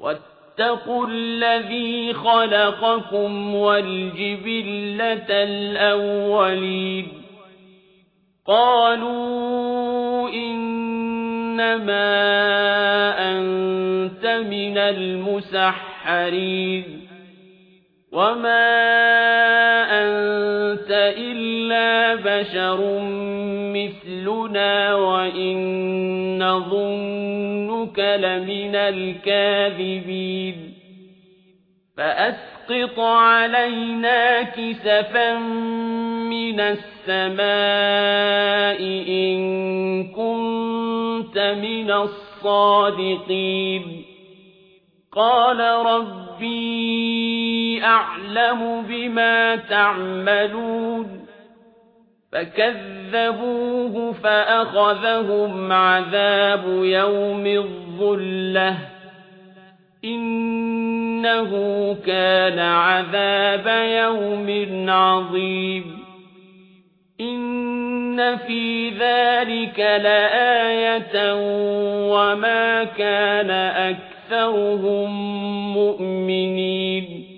واتقوا الذي خلقكم والجبلة الأولين. قالوا إنما أنت من المسحرين. وما أنت إلا بشر مثلنا وإن نظنك لمن الكاذبين. فأسقط علينا كسفا من السماء إن كنت من الصادقين. قال ربي أعلم بما تعملون. فكذبوه فأخذهم عذاب يوم الظلة. إنه كان عذاب يوم عظيم. إن في ذلك لآية وما كان أكثرهم مؤمنين.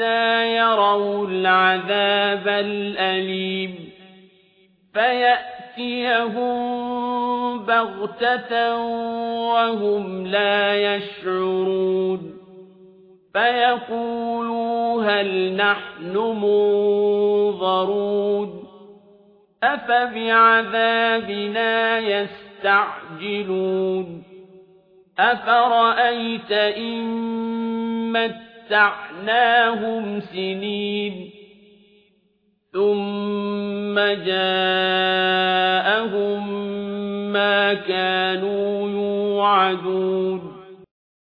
يروا العذاب الأليم فيأتيهم بغتة وهم لا يشعرون فيقولوا هل نحن منظرون أفبعذابنا يستعجلون أفرأيت إن متعناهم سنين ثم جاءهم ما كانوا يوعدون